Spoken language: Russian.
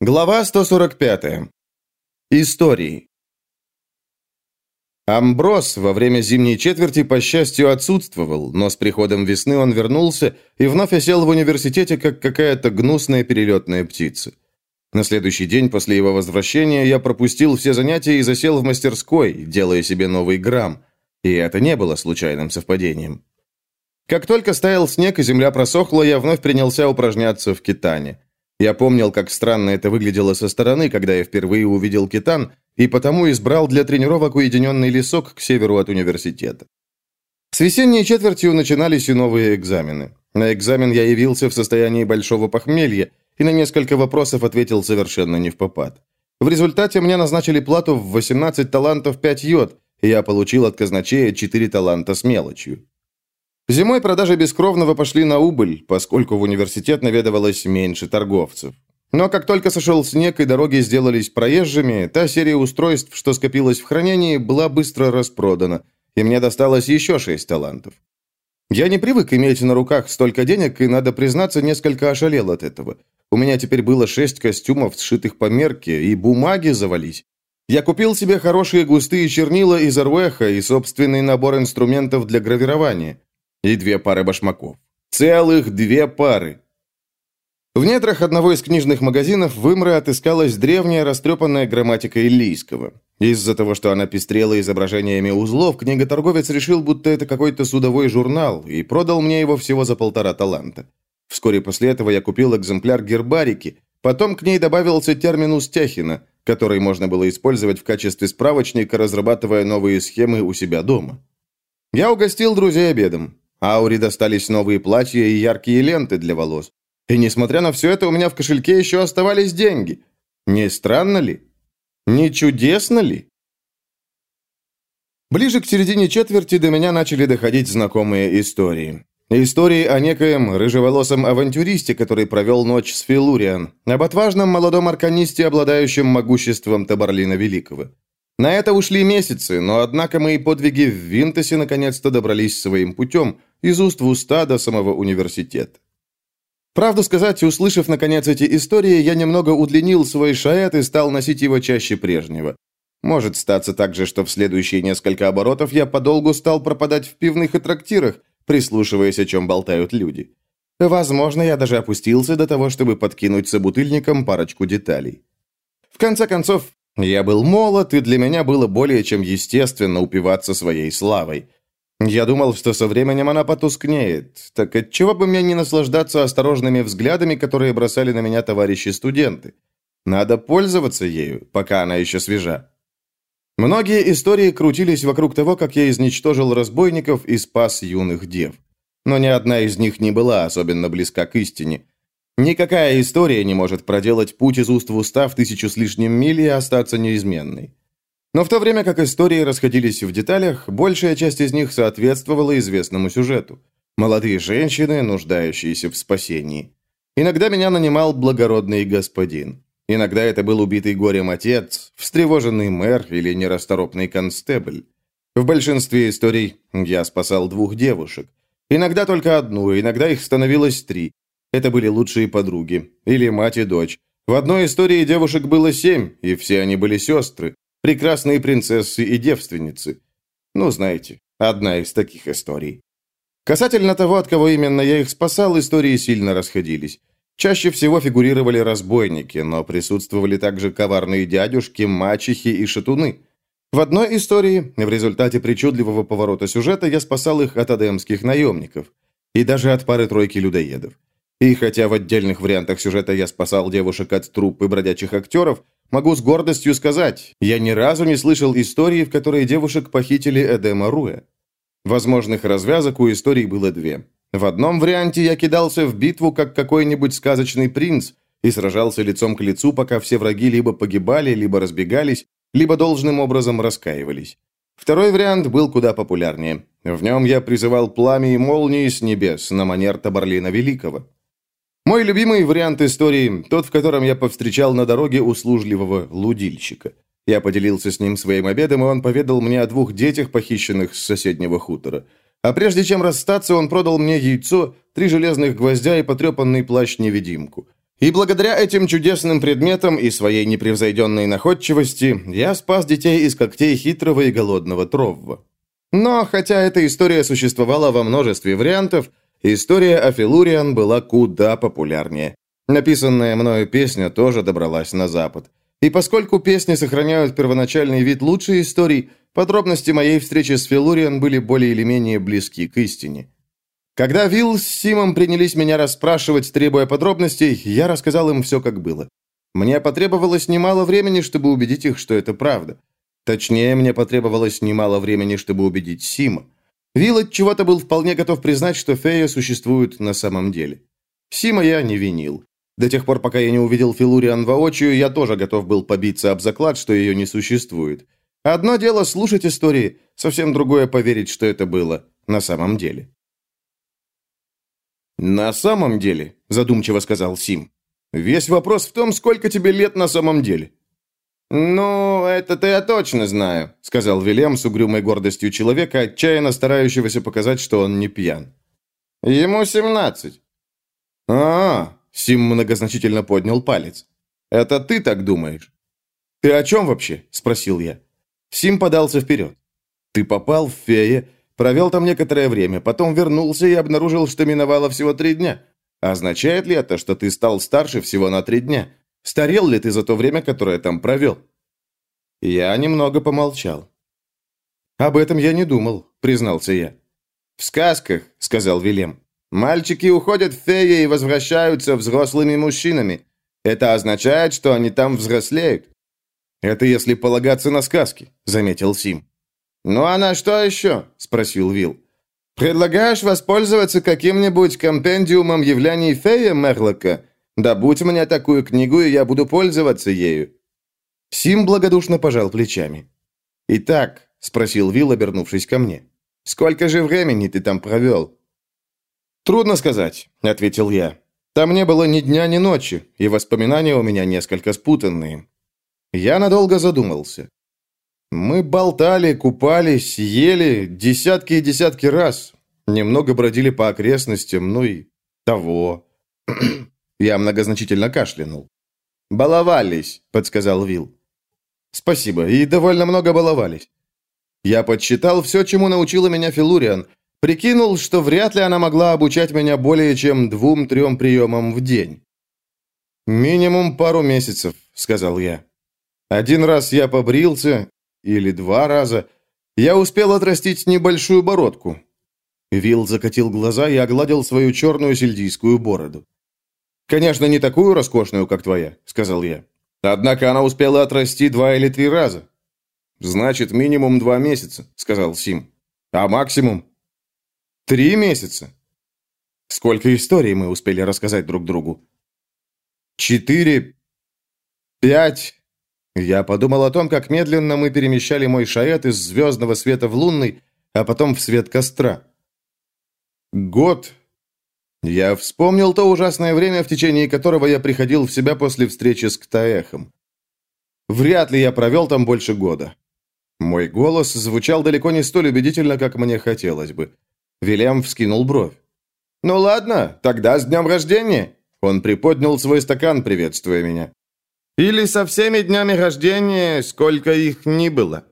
Глава 145. Истории. Амброс во время зимней четверти, по счастью, отсутствовал, но с приходом весны он вернулся и вновь осел в университете, как какая-то гнусная перелетная птица. На следующий день после его возвращения я пропустил все занятия и засел в мастерской, делая себе новый грамм. И это не было случайным совпадением. Как только стаял снег и земля просохла, я вновь принялся упражняться в китане. Я помнил, как странно это выглядело со стороны, когда я впервые увидел китан, и потому избрал для тренировок уединенный лесок к северу от университета. С весенней четвертью начинались и новые экзамены. На экзамен я явился в состоянии большого похмелья и на несколько вопросов ответил совершенно не в попад. В результате мне назначили плату в 18 талантов 5 йод, и я получил от казначея 4 таланта с мелочью. Зимой продажи бескровного пошли на убыль, поскольку в университет наведывалось меньше торговцев. Но как только сошел снег и дороги сделались проезжими, та серия устройств, что скопилась в хранении, была быстро распродана, и мне досталось еще шесть талантов. Я не привык иметь на руках столько денег, и, надо признаться, несколько ошалел от этого. У меня теперь было шесть костюмов, сшитых по мерке, и бумаги завались. Я купил себе хорошие густые чернила из Арвеха и собственный набор инструментов для гравирования и две пары башмаков. Целых две пары. В недрах одного из книжных магазинов в Имре отыскалась древняя растрепанная грамматика Иллийского. Из-за того, что она пестрела изображениями узлов, книготорговец решил, будто это какой-то судовой журнал, и продал мне его всего за полтора таланта. Вскоре после этого я купил экземпляр гербарики, потом к ней добавился терминус Тяхина, который можно было использовать в качестве справочника, разрабатывая новые схемы у себя дома. Я угостил друзей обедом. Ауре достались новые платья и яркие ленты для волос. И несмотря на все это, у меня в кошельке еще оставались деньги. Не странно ли? Не чудесно ли? Ближе к середине четверти до меня начали доходить знакомые истории. Истории о некоем рыжеволосом авантюристе, который провел ночь с Филуриан, об отважном молодом арканисте, обладающем могуществом Табарлина Великого. На это ушли месяцы, но однако мои подвиги в Винтосе наконец-то добрались своим путем, из уст в уста до самого университета. Правду сказать, услышав наконец эти истории, я немного удлинил свой шаэт и стал носить его чаще прежнего. Может статься также, что в следующие несколько оборотов я подолгу стал пропадать в пивных и трактирах, прислушиваясь, о чем болтают люди. Возможно, я даже опустился до того, чтобы подкинуть собутыльникам парочку деталей. В конце концов, я был молод, и для меня было более чем естественно упиваться своей славой. Я думал, что со временем она потускнеет. Так отчего бы мне не наслаждаться осторожными взглядами, которые бросали на меня товарищи-студенты? Надо пользоваться ею, пока она еще свежа. Многие истории крутились вокруг того, как я изничтожил разбойников и спас юных дев. Но ни одна из них не была особенно близка к истине. Никакая история не может проделать путь из уст в уста в тысячу с лишним миль и остаться неизменной. Но в то время как истории расходились в деталях, большая часть из них соответствовала известному сюжету. Молодые женщины, нуждающиеся в спасении. Иногда меня нанимал благородный господин. Иногда это был убитый горем отец, встревоженный мэр или нерасторопный констебль. В большинстве историй я спасал двух девушек. Иногда только одну, иногда их становилось три. Это были лучшие подруги. Или мать и дочь. В одной истории девушек было семь, и все они были сестры. Прекрасные принцессы и девственницы. Ну, знаете, одна из таких историй. Касательно того, от кого именно я их спасал, истории сильно расходились. Чаще всего фигурировали разбойники, но присутствовали также коварные дядюшки, мачехи и шатуны. В одной истории, в результате причудливого поворота сюжета, я спасал их от адемских наемников. И даже от пары-тройки людоедов. И хотя в отдельных вариантах сюжета я спасал девушек от труп и бродячих актеров, могу с гордостью сказать, я ни разу не слышал истории, в которой девушек похитили Эдема Руэ. Возможных развязок у истории было две. В одном варианте я кидался в битву, как какой-нибудь сказочный принц, и сражался лицом к лицу, пока все враги либо погибали, либо разбегались, либо должным образом раскаивались. Второй вариант был куда популярнее. В нем я призывал пламя и молнии с небес на манер Табарлина Великого. Мой любимый вариант истории – тот, в котором я повстречал на дороге услужливого лудильщика. Я поделился с ним своим обедом, и он поведал мне о двух детях, похищенных с соседнего хутора. А прежде чем расстаться, он продал мне яйцо, три железных гвоздя и потрепанный плащ-невидимку. И благодаря этим чудесным предметам и своей непревзойденной находчивости я спас детей из когтей хитрого и голодного Тровва. Но, хотя эта история существовала во множестве вариантов, история о Филуриан была куда популярнее. Написанная мною песня тоже добралась на Запад. И поскольку песни сохраняют первоначальный вид лучшей историй, подробности моей встречи с Филуриан были более или менее близки к истине. Когда Вилл с Симом принялись меня расспрашивать, требуя подробностей, я рассказал им все, как было. Мне потребовалось немало времени, чтобы убедить их, что это правда. Точнее, мне потребовалось немало времени, чтобы убедить Сима. Вилл от чего-то был вполне готов признать, что фея существует на самом деле. Сима я не винил. До тех пор, пока я не увидел Филуриан воочию, я тоже готов был побиться об заклад, что ее не существует. Одно дело слушать истории, совсем другое поверить, что это было на самом деле. «На самом деле», – задумчиво сказал Сим, – «весь вопрос в том, сколько тебе лет на самом деле». «Ну, это-то я точно знаю», — сказал Вильям с угрюмой гордостью человека, отчаянно старающегося показать, что он не пьян. «Ему семнадцать». «А, — Сим многозначительно поднял палец. «Это ты так думаешь?» «Ты о чем вообще?» — спросил я. Сим подался вперед. «Ты попал в фея, провел там некоторое время, потом вернулся и обнаружил, что миновало всего три дня. Означает ли это, что ты стал старше всего на три дня? Старел ли ты за то время, которое там провел?» Я немного помолчал. «Об этом я не думал», — признался я. «В сказках», — сказал Вилем, — «мальчики уходят в феи и возвращаются взрослыми мужчинами. Это означает, что они там взрослеют». «Это если полагаться на сказки», — заметил Сим. «Ну а на что еще?» — спросил Вил. «Предлагаешь воспользоваться каким-нибудь компендиумом явлений фея Мерлока да будь у меня такую книгу, и я буду пользоваться ею». Сим благодушно пожал плечами. «Итак», — спросил Вилл, обернувшись ко мне, — «сколько же времени ты там провел?» «Трудно сказать», — ответил я. «Там не было ни дня, ни ночи, и воспоминания у меня несколько спутанные». Я надолго задумался. Мы болтали, купались, ели десятки и десятки раз. Немного бродили по окрестностям, ну и того. Я многозначительно кашлянул. «Баловались», — подсказал Вил. «Спасибо, и довольно много баловались. Я подсчитал все, чему научила меня Филуриан, прикинул, что вряд ли она могла обучать меня более чем двум-трем приемам в день». «Минимум пару месяцев», — сказал я. «Один раз я побрился, или два раза. Я успел отрастить небольшую бородку». Вил закатил глаза и огладил свою черную сельдийскую бороду. «Конечно, не такую роскошную, как твоя», — сказал я. «Однако она успела отрасти два или три раза». «Значит, минимум два месяца», — сказал Сим. «А максимум?» «Три месяца». Сколько историй мы успели рассказать друг другу? «Четыре... пять...» Я подумал о том, как медленно мы перемещали мой шаэт из звездного света в лунный, а потом в свет костра. Год я вспомнил то ужасное время, в течение которого я приходил в себя после встречи с Ктаэхом. Вряд ли я провел там больше года. Мой голос звучал далеко не столь убедительно, как мне хотелось бы. Вильям вскинул бровь. «Ну ладно, тогда с днем рождения!» Он приподнял свой стакан, приветствуя меня. «Или со всеми днями рождения, сколько их ни было».